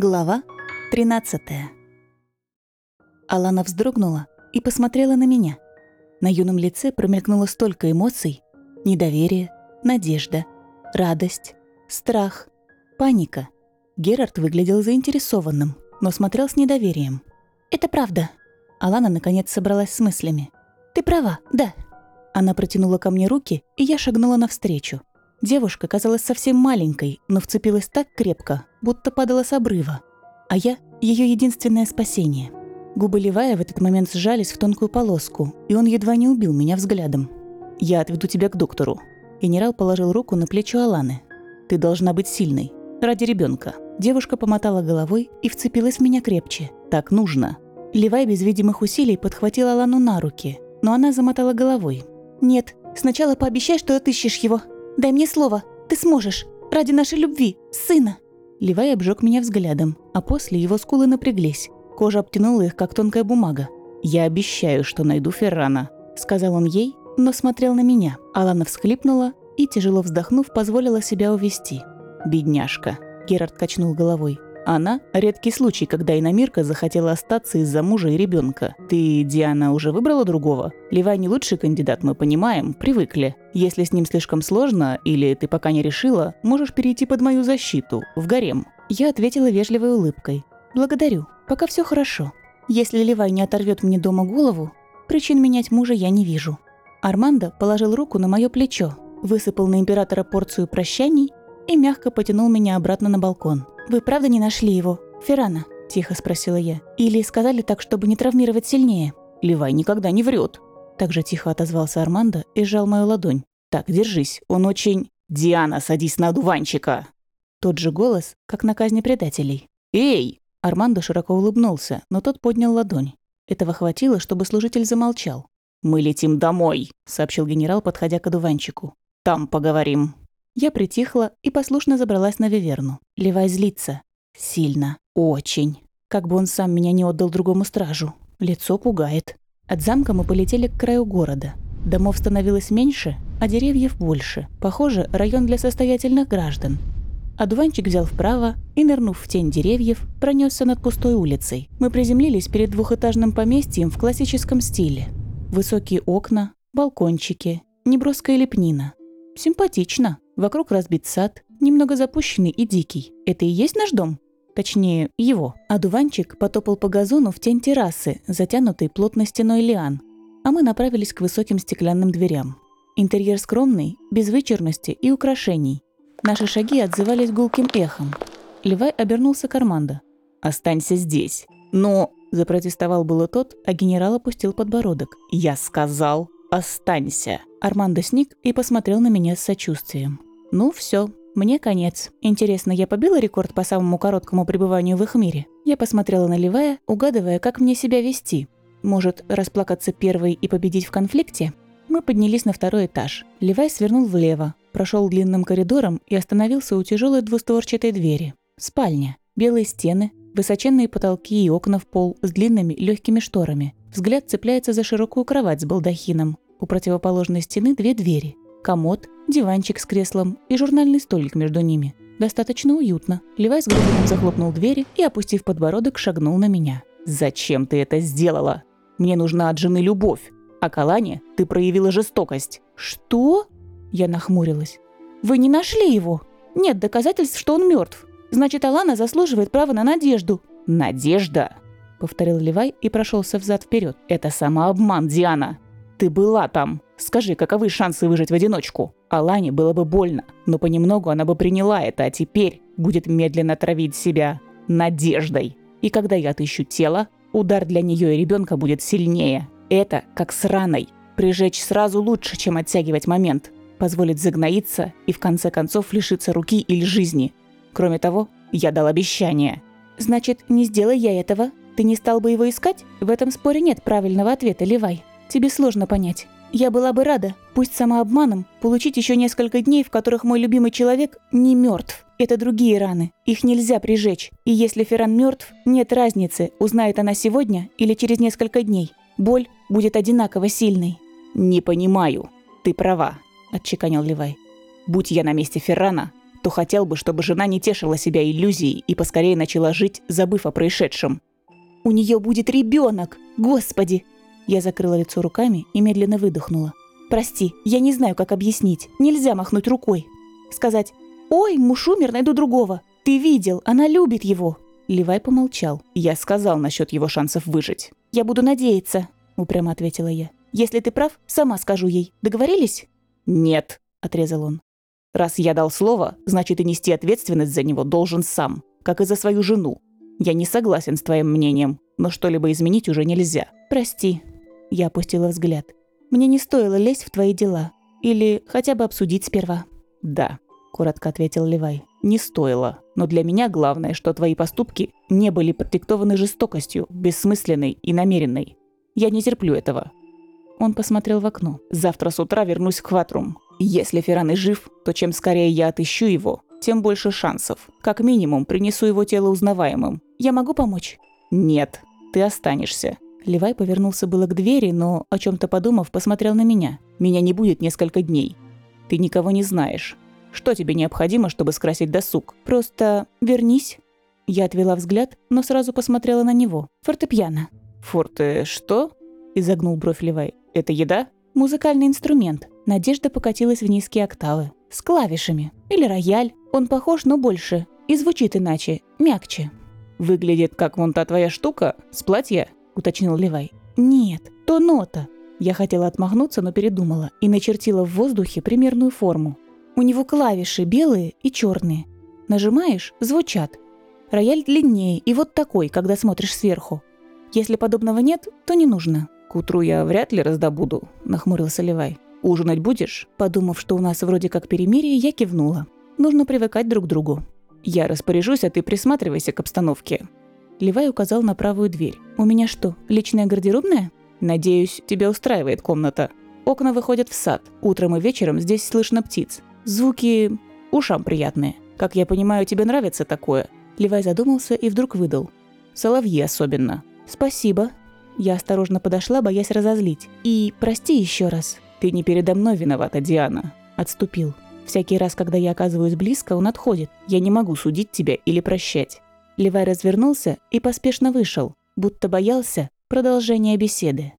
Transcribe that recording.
Глава 13 Алана вздрогнула и посмотрела на меня. На юном лице промелькнуло столько эмоций. Недоверие, надежда, радость, страх, паника. Герард выглядел заинтересованным, но смотрел с недоверием. «Это правда». Алана наконец собралась с мыслями. «Ты права, да». Она протянула ко мне руки, и я шагнула навстречу. Девушка казалась совсем маленькой, но вцепилась так крепко, будто падала с обрыва. А я – ее единственное спасение. Губы Левая в этот момент сжались в тонкую полоску, и он едва не убил меня взглядом. «Я отведу тебя к доктору». Генерал положил руку на плечо Аланы. «Ты должна быть сильной. Ради ребенка. Девушка помотала головой и вцепилась в меня крепче. «Так нужно». Левай без видимых усилий подхватила Алану на руки, но она замотала головой. «Нет, сначала пообещай, что отыщешь его», Дай мне слово, ты сможешь. Ради нашей любви, сына». Левай обжег меня взглядом, а после его скулы напряглись. Кожа обтянула их, как тонкая бумага. «Я обещаю, что найду Феррана», — сказал он ей, но смотрел на меня. Алана всхлипнула и, тяжело вздохнув, позволила себя увести. «Бедняжка», — Герард качнул головой. Она – редкий случай, когда иномирка захотела остаться из-за мужа и ребенка. Ты, Диана, уже выбрала другого? Левай не лучший кандидат, мы понимаем, привыкли. Если с ним слишком сложно, или ты пока не решила, можешь перейти под мою защиту, в гарем. Я ответила вежливой улыбкой. Благодарю, пока все хорошо. Если Левай не оторвет мне дома голову, причин менять мужа я не вижу. Армандо положил руку на мое плечо, высыпал на императора порцию прощаний и мягко потянул меня обратно на балкон. «Вы правда не нашли его? Феррана?» – тихо спросила я. «Или сказали так, чтобы не травмировать сильнее?» «Левай никогда не врет. Также тихо отозвался Армандо и сжал мою ладонь. «Так, держись, он очень...» «Диана, садись на одуванчика!» Тот же голос, как на казни предателей. «Эй!» Армандо широко улыбнулся, но тот поднял ладонь. Этого хватило, чтобы служитель замолчал. «Мы летим домой», — сообщил генерал, подходя к одуванчику. «Там поговорим». Я притихла и послушно забралась на Виверну. Левай злится. Сильно. Очень. Как бы он сам меня не отдал другому стражу. Лицо пугает. От замка мы полетели к краю города. Домов становилось меньше, а деревьев больше. Похоже, район для состоятельных граждан. Одуванчик взял вправо и, нырнув в тень деревьев, пронесся над пустой улицей. Мы приземлились перед двухэтажным поместьем в классическом стиле. Высокие окна, балкончики, неброская лепнина. Симпатично. Вокруг разбит сад, немного запущенный и дикий. Это и есть наш дом? Точнее, его. А потопал по газону в тень террасы, затянутой плотной стеной лиан. А мы направились к высоким стеклянным дверям. Интерьер скромный, без вычурности и украшений. Наши шаги отзывались гулким эхом. Левай обернулся к Армандо. «Останься здесь». «Но...» – запротестовал было тот, а генерал опустил подбородок. «Я сказал, останься». Армандо сник и посмотрел на меня с сочувствием. Ну все, мне конец. Интересно, я побила рекорд по самому короткому пребыванию в их мире? Я посмотрела на Левая, угадывая, как мне себя вести. Может, расплакаться первой и победить в конфликте? Мы поднялись на второй этаж. Левай свернул влево, прошел длинным коридором и остановился у тяжелой двустворчатой двери. Спальня. Белые стены, высоченные потолки и окна в пол с длинными легкими шторами. Взгляд цепляется за широкую кровать с балдахином. У противоположной стены две двери комод, диванчик с креслом и журнальный столик между ними. Достаточно уютно. Левай с грохотом захлопнул двери и, опустив подбородок, шагнул на меня. «Зачем ты это сделала? Мне нужна от жены любовь. А Калане ты проявила жестокость». «Что?» Я нахмурилась. «Вы не нашли его? Нет доказательств, что он мертв. Значит, Алана заслуживает права на надежду». «Надежда?» — повторил Левай и прошелся взад вперед. «Это самообман, Диана. Ты была там. Скажи, каковы шансы выжить в одиночку? Алане было бы больно, но понемногу она бы приняла это, а теперь будет медленно травить себя надеждой. И когда я отыщу тело, удар для нее и ребенка будет сильнее. Это как с раной. Прижечь сразу лучше, чем оттягивать момент. Позволить загноиться и в конце концов лишиться руки или жизни. Кроме того, я дал обещание. Значит, не сделай я этого, ты не стал бы его искать? В этом споре нет правильного ответа, Левай. Тебе сложно понять. Я была бы рада, пусть самообманом, получить еще несколько дней, в которых мой любимый человек не мертв. Это другие раны, их нельзя прижечь. И если Ферран мертв, нет разницы, узнает она сегодня или через несколько дней. Боль будет одинаково сильной. «Не понимаю. Ты права», – отчеканил Левай. «Будь я на месте Феррана, то хотел бы, чтобы жена не тешила себя иллюзией и поскорее начала жить, забыв о происшедшем. «У нее будет ребенок! Господи!» Я закрыла лицо руками и медленно выдохнула. «Прости, я не знаю, как объяснить. Нельзя махнуть рукой. Сказать «Ой, муж умер, найду другого». Ты видел, она любит его». Левай помолчал. Я сказал насчет его шансов выжить. «Я буду надеяться», — упрямо ответила я. «Если ты прав, сама скажу ей. Договорились?» «Нет», — отрезал он. «Раз я дал слово, значит и нести ответственность за него должен сам, как и за свою жену. Я не согласен с твоим мнением, но что-либо изменить уже нельзя». «Прости», — я опустила взгляд. «Мне не стоило лезть в твои дела. Или хотя бы обсудить сперва». «Да», — коротко ответил Левай. «Не стоило. Но для меня главное, что твои поступки не были продиктованы жестокостью, бессмысленной и намеренной. Я не терплю этого. Он посмотрел в окно. «Завтра с утра вернусь в Хватрум. Если Ферран и жив, то чем скорее я отыщу его, тем больше шансов. Как минимум, принесу его тело узнаваемым. Я могу помочь?» «Нет, ты останешься». Левай повернулся было к двери, но, о чем то подумав, посмотрел на меня. «Меня не будет несколько дней. Ты никого не знаешь. Что тебе необходимо, чтобы скрасить досуг? Просто вернись». Я отвела взгляд, но сразу посмотрела на него. «Фортепиано». «Форте что?» – изогнул бровь Левай. Это еда? Музыкальный инструмент. Надежда покатилась в низкие октавы. С клавишами. Или рояль. Он похож, но больше. И звучит иначе. Мягче. «Выглядит как вон та твоя штука с платья?» – уточнил Левай. «Нет, то нота». Я хотела отмахнуться, но передумала и начертила в воздухе примерную форму. У него клавиши белые и черные. Нажимаешь – звучат. Рояль длиннее и вот такой, когда смотришь сверху. Если подобного нет, то не нужно. «К утру я вряд ли раздобуду», – нахмурился Левай. «Ужинать будешь?» Подумав, что у нас вроде как перемирие, я кивнула. Нужно привыкать друг к другу. «Я распоряжусь, а ты присматривайся к обстановке». Левай указал на правую дверь. «У меня что, личная гардеробная?» «Надеюсь, тебя устраивает комната. Окна выходят в сад. Утром и вечером здесь слышно птиц. Звуки ушам приятные. Как я понимаю, тебе нравится такое?» Левай задумался и вдруг выдал. «Соловьи особенно». «Спасибо», я осторожно подошла, боясь разозлить. «И прости еще раз». «Ты не передо мной виновата, Диана». Отступил. Всякий раз, когда я оказываюсь близко, он отходит. Я не могу судить тебя или прощать. Левай развернулся и поспешно вышел, будто боялся продолжения беседы.